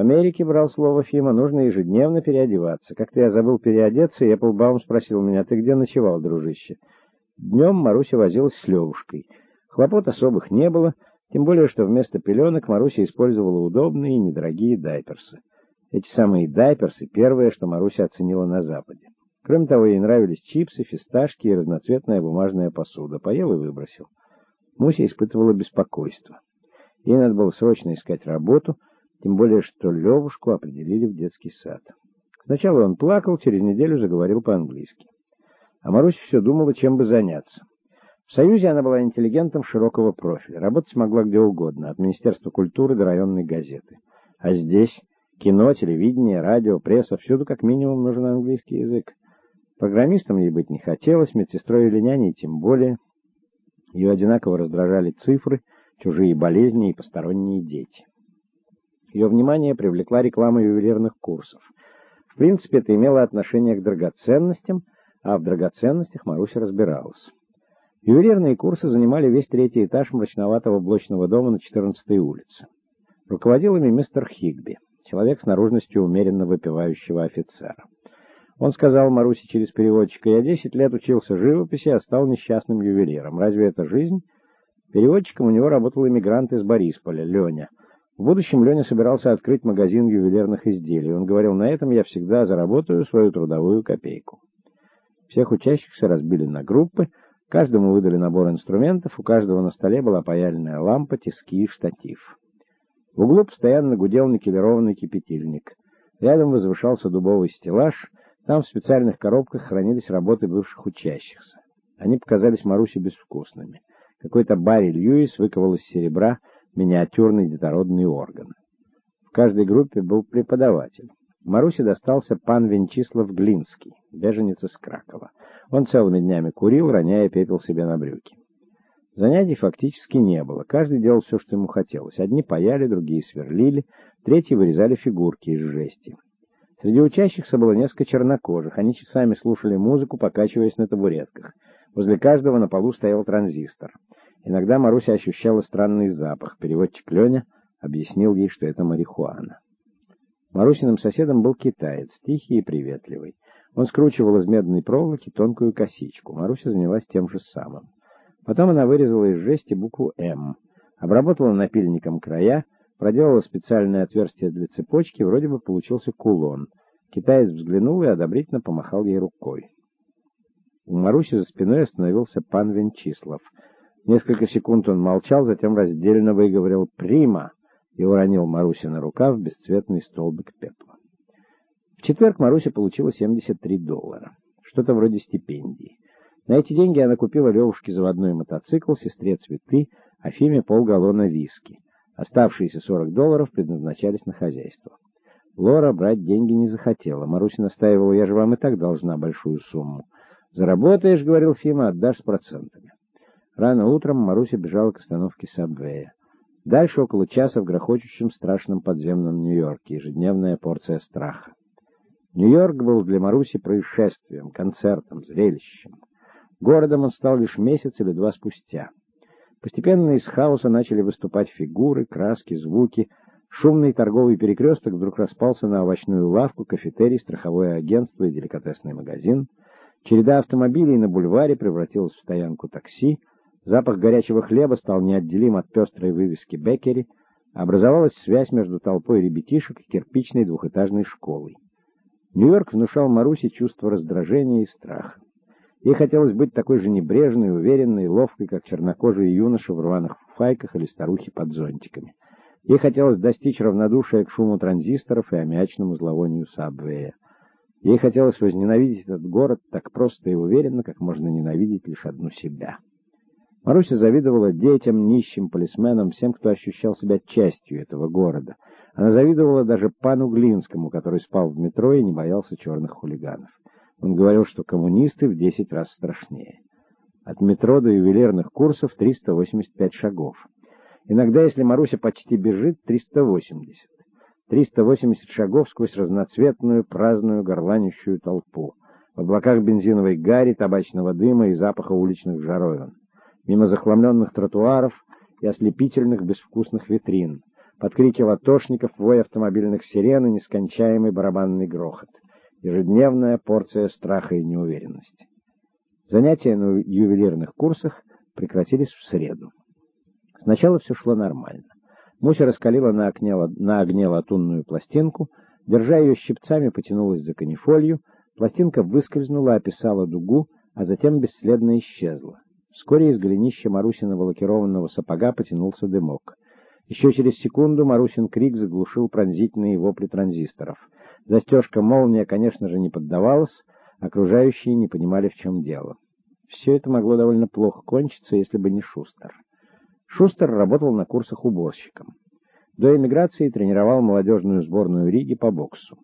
Америке, брал слово Фима, нужно ежедневно переодеваться. Как-то я забыл переодеться, и Эпплбаум спросил меня, ты где ночевал, дружище? Днем Маруся возилась с Левушкой. Хлопот особых не было, тем более, что вместо пеленок Маруся использовала удобные и недорогие дайперсы. Эти самые дайперсы — первое, что Маруся оценила на Западе. Кроме того, ей нравились чипсы, фисташки и разноцветная бумажная посуда. Поел и выбросил. Муся испытывала беспокойство. Ей надо было срочно искать работу — тем более, что Левушку определили в детский сад. Сначала он плакал, через неделю заговорил по-английски. А Маруся все думала, чем бы заняться. В Союзе она была интеллигентом широкого профиля. Работать могла где угодно, от Министерства культуры до районной газеты. А здесь кино, телевидение, радио, пресса, всюду как минимум нужен английский язык. Программистом ей быть не хотелось, медсестрой или няней тем более. Ее одинаково раздражали цифры, чужие болезни и посторонние дети. Ее внимание привлекла реклама ювелирных курсов. В принципе, это имело отношение к драгоценностям, а в драгоценностях Маруся разбиралась. Ювелирные курсы занимали весь третий этаж мрачноватого блочного дома на 14-й улице. Руководил ими мистер Хигби, человек с наружностью умеренно выпивающего офицера. Он сказал Марусе через переводчика, «Я десять лет учился живописи, а стал несчастным ювелиром. Разве это жизнь?» Переводчиком у него работал иммигрант из Борисполя, Леня. В будущем Леня собирался открыть магазин ювелирных изделий. Он говорил, на этом я всегда заработаю свою трудовую копейку. Всех учащихся разбили на группы, каждому выдали набор инструментов, у каждого на столе была паяльная лампа, тиски и штатив. В углу постоянно гудел никелированный кипятильник. Рядом возвышался дубовый стеллаж, там в специальных коробках хранились работы бывших учащихся. Они показались Марусе безвкусными. Какой-то Барри Льюис выковал из серебра миниатюрный детородный орган. В каждой группе был преподаватель. Марусе достался пан Венчислав Глинский, беженец из Кракова. Он целыми днями курил, роняя пепел себе на брюки. Занятий фактически не было. Каждый делал все, что ему хотелось. Одни паяли, другие сверлили, третьи вырезали фигурки из жести. Среди учащихся было несколько чернокожих. Они часами слушали музыку, покачиваясь на табуретках. Возле каждого на полу стоял транзистор. Иногда Маруся ощущала странный запах. Переводчик Леня объяснил ей, что это марихуана. Марусиным соседом был китаец, тихий и приветливый. Он скручивал из медной проволоки тонкую косичку. Маруся занялась тем же самым. Потом она вырезала из жести букву «М», обработала напильником края, проделала специальное отверстие для цепочки, вроде бы получился кулон. Китаец взглянул и одобрительно помахал ей рукой. У Маруси за спиной остановился пан Венчислав — Несколько секунд он молчал, затем раздельно выговорил «Прима» и уронил Марусе на рукав бесцветный столбик пепла. В четверг Маруся получила 73 доллара. Что-то вроде стипендии. На эти деньги она купила Левушке заводной мотоцикл, сестре цветы, а Фиме полгаллона виски. Оставшиеся 40 долларов предназначались на хозяйство. Лора брать деньги не захотела. Маруся настаивала, я же вам и так должна большую сумму. «Заработаешь, — говорил Фима, — отдашь с процентами». Рано утром Маруся бежала к остановке Сабвея. Дальше около часа в грохочущем страшном подземном Нью-Йорке. Ежедневная порция страха. Нью-Йорк был для Маруси происшествием, концертом, зрелищем. Городом он стал лишь месяц или два спустя. Постепенно из хаоса начали выступать фигуры, краски, звуки. Шумный торговый перекресток вдруг распался на овощную лавку, кафетерий, страховое агентство и деликатесный магазин. Череда автомобилей на бульваре превратилась в стоянку такси. Запах горячего хлеба стал неотделим от пестрой вывески «Беккери», образовалась связь между толпой ребятишек и кирпичной двухэтажной школой. Нью-Йорк внушал Марусе чувство раздражения и страха. Ей хотелось быть такой же небрежной, уверенной, ловкой, как чернокожие юноши в рваных файках или старухи под зонтиками. Ей хотелось достичь равнодушия к шуму транзисторов и аммиачному зловонию Сабвея. Ей хотелось возненавидеть этот город так просто и уверенно, как можно ненавидеть лишь одну себя. Маруся завидовала детям, нищим полисменам, всем, кто ощущал себя частью этого города. Она завидовала даже пану Глинскому, который спал в метро и не боялся черных хулиганов. Он говорил, что коммунисты в десять раз страшнее. От метро до ювелирных курсов 385 шагов. Иногда, если Маруся почти бежит, 380. 380 шагов сквозь разноцветную, праздную, горланищую толпу. В облаках бензиновой гари, табачного дыма и запаха уличных жаровин мимо захламленных тротуаров и ослепительных безвкусных витрин, Под крики латошников, вой автомобильных сирен и нескончаемый барабанный грохот. Ежедневная порция страха и неуверенности. Занятия на ювелирных курсах прекратились в среду. Сначала все шло нормально. Муся раскалила на, окне, на огне латунную пластинку, держа ее щипцами, потянулась за канифолью, пластинка выскользнула, описала дугу, а затем бесследно исчезла. Вскоре из голенища Марусиного лакированного сапога потянулся дымок. Еще через секунду Марусин крик заглушил пронзительные вопли транзисторов. Застежка молния, конечно же, не поддавалась, окружающие не понимали, в чем дело. Все это могло довольно плохо кончиться, если бы не Шустер. Шустер работал на курсах уборщиком. До эмиграции тренировал молодежную сборную Риги по боксу.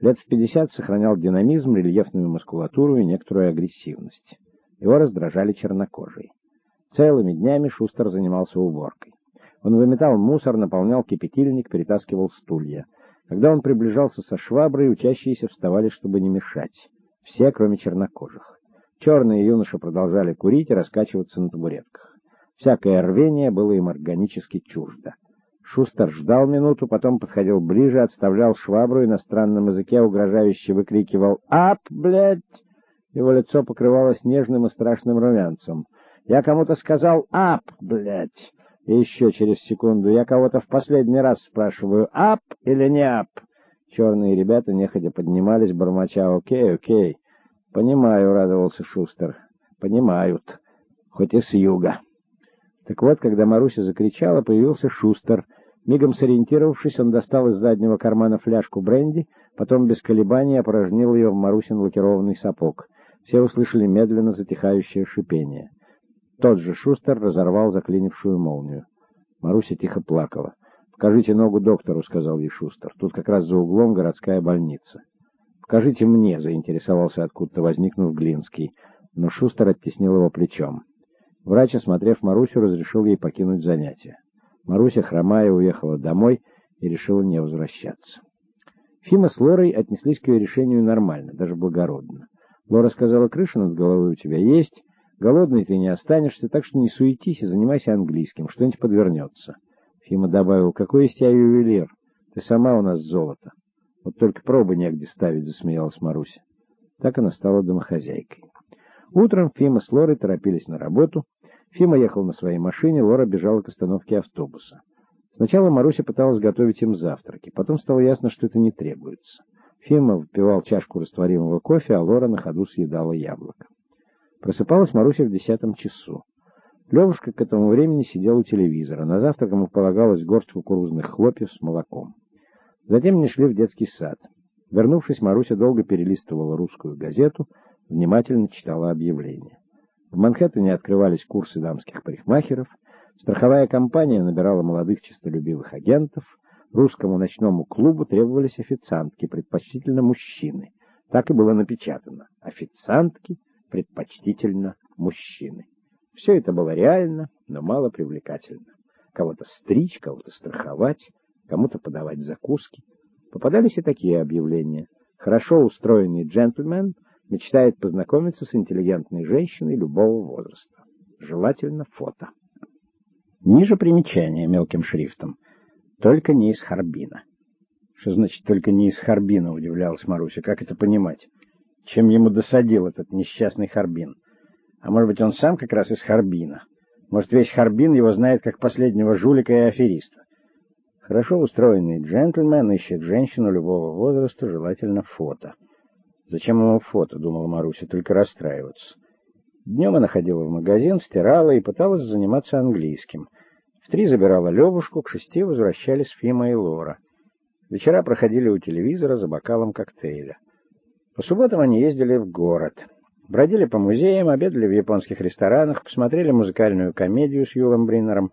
Лет в 50 сохранял динамизм, рельефную мускулатуру и некоторую агрессивность. Его раздражали чернокожие. Целыми днями Шустер занимался уборкой. Он выметал мусор, наполнял кипятильник, перетаскивал стулья. Когда он приближался со шваброй, учащиеся вставали, чтобы не мешать. Все, кроме чернокожих. Черные юноши продолжали курить и раскачиваться на табуретках. Всякое рвение было им органически чуждо. Шустер ждал минуту, потом подходил ближе, отставлял швабру и на странном языке угрожающе выкрикивал «Ап, блядь!». Его лицо покрывалось нежным и страшным румянцем. «Я кому-то сказал «Ап, блядь!» И еще через секунду «Я кого-то в последний раз спрашиваю «Ап или не ап?» Черные ребята неходя поднимались, бормоча «Окей, окей». «Понимаю», — радовался Шустер. «Понимают. Хоть и с юга». Так вот, когда Маруся закричала, появился Шустер. Мигом сориентировавшись, он достал из заднего кармана фляжку бренди, потом без колебаний опорожнил ее в Марусин лакированный сапог. Все услышали медленно затихающее шипение. Тот же Шустер разорвал заклинившую молнию. Маруся тихо плакала. «Покажите ногу доктору», — сказал ей Шустер. «Тут как раз за углом городская больница». «Покажите мне», — заинтересовался откуда-то возникнув Глинский. Но Шустер оттеснил его плечом. Врач, осмотрев Марусю, разрешил ей покинуть занятия. Маруся, хромая, уехала домой и решила не возвращаться. Фима с Лорой отнеслись к ее решению нормально, даже благородно. Лора сказала, крыша над головой у тебя есть, голодный ты не останешься, так что не суетись и занимайся английским, что-нибудь подвернется. Фима добавил, какой из тебя ювелир? Ты сама у нас золото. Вот только пробы негде ставить, засмеялась Маруся. Так она стала домохозяйкой. Утром Фима с Лорой торопились на работу. Фима ехал на своей машине, Лора бежала к остановке автобуса. Сначала Маруся пыталась готовить им завтраки, потом стало ясно, что это не требуется. Фима выпивал чашку растворимого кофе, а Лора на ходу съедала яблоко. Просыпалась Маруся в десятом часу. Левушка к этому времени сидел у телевизора. На завтрак ему полагалось горсть кукурузных хлопьев с молоком. Затем они шли в детский сад. Вернувшись, Маруся долго перелистывала русскую газету — внимательно читала объявления. В Манхэттене открывались курсы дамских парикмахеров, страховая компания набирала молодых честолюбивых агентов, русскому ночному клубу требовались официантки, предпочтительно мужчины. Так и было напечатано. Официантки, предпочтительно мужчины. Все это было реально, но мало привлекательно. Кого-то стричь, кого-то страховать, кому-то подавать закуски. Попадались и такие объявления. Хорошо устроенный джентльмен — мечтает познакомиться с интеллигентной женщиной любого возраста. Желательно фото. Ниже примечание мелким шрифтом. Только не из Харбина. Что значит «только не из Харбина», удивлялась Маруся. Как это понимать? Чем ему досадил этот несчастный Харбин? А может быть, он сам как раз из Харбина? Может, весь Харбин его знает как последнего жулика и афериста? Хорошо устроенный джентльмен ищет женщину любого возраста, желательно фото. Зачем ему фото, думала Маруся, только расстраиваться. Днем она ходила в магазин, стирала и пыталась заниматься английским. Три забирала Левушку, к шести возвращались Фима и Лора. Вечера проходили у телевизора за бокалом коктейля. По субботам они ездили в город. Бродили по музеям, обедали в японских ресторанах, посмотрели музыкальную комедию с Юлом Бриннером.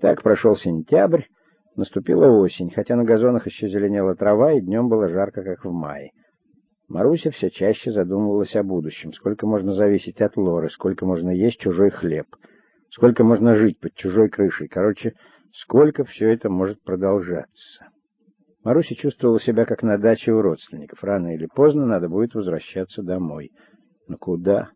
Так прошел сентябрь, наступила осень, хотя на газонах еще зеленела трава, и днем было жарко, как в мае. Маруся все чаще задумывалась о будущем. Сколько можно зависеть от Лоры, сколько можно есть чужой хлеб, сколько можно жить под чужой крышей. Короче, сколько все это может продолжаться. Маруся чувствовала себя как на даче у родственников. Рано или поздно надо будет возвращаться домой. Но куда?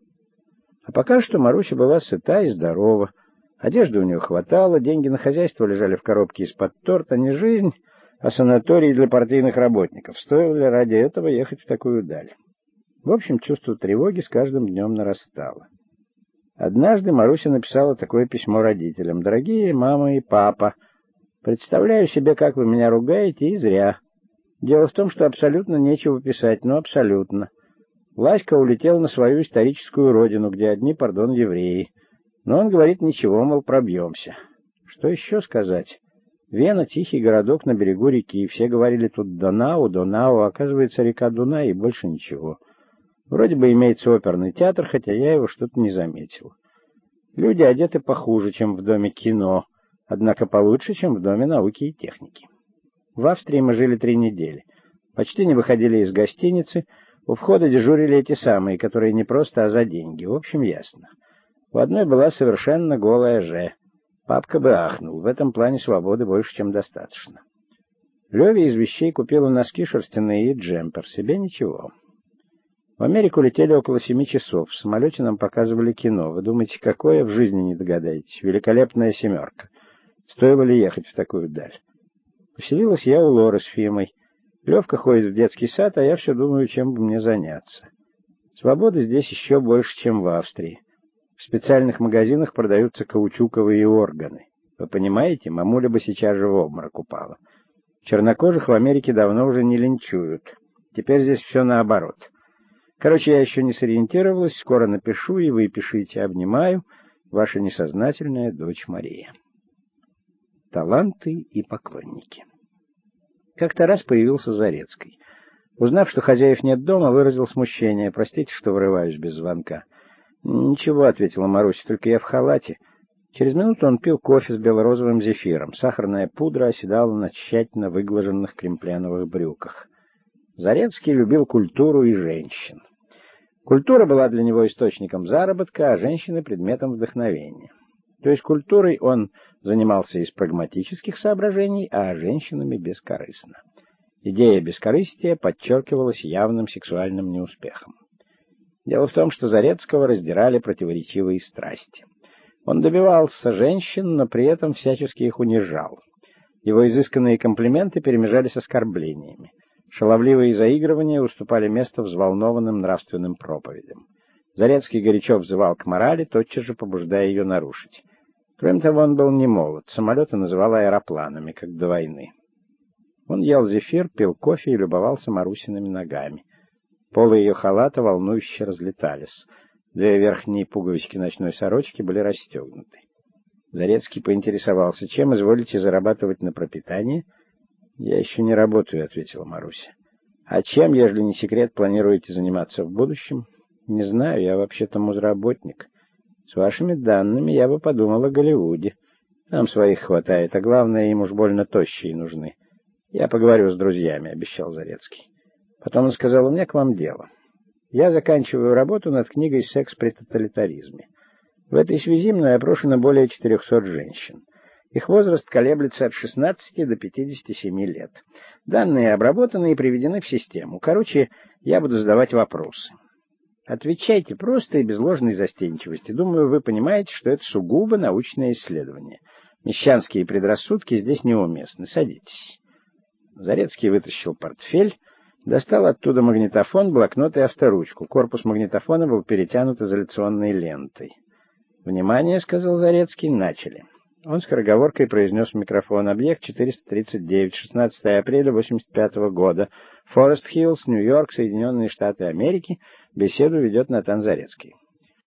А пока что Маруся была сыта и здорова. Одежды у нее хватало, деньги на хозяйство лежали в коробке из-под торта, не жизнь, а санаторий для партийных работников. Стоило ли ради этого ехать в такую даль? В общем, чувство тревоги с каждым днем нарастало. Однажды Маруся написала такое письмо родителям. «Дорогие мама и папа, представляю себе, как вы меня ругаете, и зря. Дело в том, что абсолютно нечего писать, ну абсолютно. Ласька улетел на свою историческую родину, где одни, пардон, евреи. Но он говорит, ничего, мол, пробьемся. Что еще сказать? Вена — тихий городок на берегу реки. Все говорили тут Донау, Донау, оказывается, река Дунай и больше ничего. Вроде бы имеется оперный театр, хотя я его что-то не заметил. Люди одеты похуже, чем в доме кино, однако получше, чем в доме науки и техники. В Австрии мы жили три недели. Почти не выходили из гостиницы. У входа дежурили эти самые, которые не просто, а за деньги. В общем, ясно. В одной была совершенно голая Же. Папка бы ахнул. В этом плане свободы больше, чем достаточно. Леве из вещей купила носки шерстяные и джемпер. Себе ничего. В Америку летели около семи часов. В самолете нам показывали кино. Вы думаете, какое? В жизни не догадаетесь. Великолепная семерка. Стоило ли ехать в такую даль? Поселилась я у Лоры с Фимой. Левка ходит в детский сад, а я все думаю, чем бы мне заняться. Свободы здесь еще больше, чем в Австрии. В специальных магазинах продаются каучуковые органы. Вы понимаете, мамуля бы сейчас же в обморок упала. Чернокожих в Америке давно уже не линчуют. Теперь здесь все наоборот. Короче, я еще не сориентировалась, скоро напишу, и вы пишите. Обнимаю. Ваша несознательная дочь Мария. Таланты и поклонники. Как-то раз появился Зарецкий. Узнав, что хозяев нет дома, выразил смущение. Простите, что врываюсь без звонка. «Ничего», — ответила Маруся, — «только я в халате». Через минуту он пил кофе с белорозовым зефиром. Сахарная пудра оседала на тщательно выглаженных кремпляновых брюках. Зарецкий любил культуру и женщин. Культура была для него источником заработка, а женщины — предметом вдохновения. То есть культурой он занимался из прагматических соображений, а женщинами бескорыстно. Идея бескорыстия подчеркивалась явным сексуальным неуспехом. Дело в том, что Зарецкого раздирали противоречивые страсти. Он добивался женщин, но при этом всячески их унижал. Его изысканные комплименты перемежались оскорблениями. Шаловливые заигрывания уступали место взволнованным нравственным проповедям. Зарецкий горячо взывал к морали, тотчас же побуждая ее нарушить. Кроме того, он был не молод, самолеты называл аэропланами, как до войны. Он ел зефир, пил кофе и любовался Марусиными ногами. Полы ее халата волнующе разлетались. Две верхние пуговички ночной сорочки были расстегнуты. Зарецкий поинтересовался, чем изволите зарабатывать на пропитание? «Я еще не работаю», — ответила Маруся. «А чем, ежели не секрет, планируете заниматься в будущем?» «Не знаю, я вообще-то музработник. С вашими данными я бы подумал о Голливуде. Там своих хватает, а главное, им уж больно тощие нужны. Я поговорю с друзьями», — обещал Зарецкий. Потом он сказал, у меня к вам дело. Я заканчиваю работу над книгой «Секс при тоталитаризме». В этой связи мной опрошено более 400 женщин. Их возраст колеблется от 16 до 57 лет. Данные обработаны и приведены в систему. Короче, я буду задавать вопросы. Отвечайте просто и без ложной застенчивости. Думаю, вы понимаете, что это сугубо научное исследование. Мещанские предрассудки здесь неуместны. Садитесь. Зарецкий вытащил портфель, Достал оттуда магнитофон, блокнот и авторучку. Корпус магнитофона был перетянут изоляционной лентой. «Внимание!» — сказал Зарецкий. «Начали». Он скороговоркой произнес в микрофон. «Объект 439, 16 апреля 85 года. Форест Хиллз, Нью-Йорк, Соединенные Штаты Америки. Беседу ведет Натан Зарецкий».